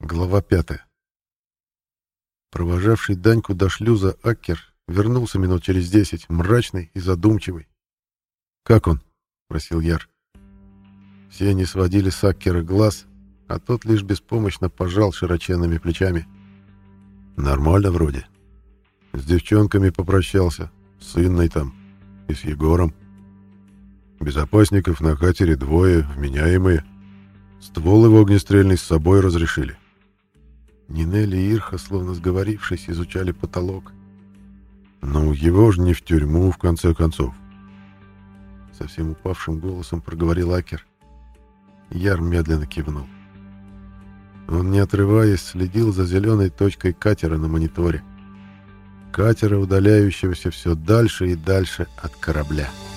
Глава пятая. Провожавший Даньку до шлюза Аккер вернулся минут через десять, мрачный и задумчивый. «Как он?» — спросил Яр. Все не сводили с Аккера глаз, а тот лишь беспомощно пожал широченными плечами. «Нормально вроде. С девчонками попрощался, с Инной там и с Егором. Безопасников на катере двое, вменяемые. Ствол его огнестрельный с собой разрешили. Нинель и Ирха, словно сговорившись, изучали потолок. «Ну, его же не в тюрьму, в конце концов», — совсем упавшим голосом проговорил Акер. Яр медленно кивнул. Он, не отрываясь, следил за зеленой точкой катера на мониторе. Катера, удаляющегося все дальше и дальше от корабля. «Катера»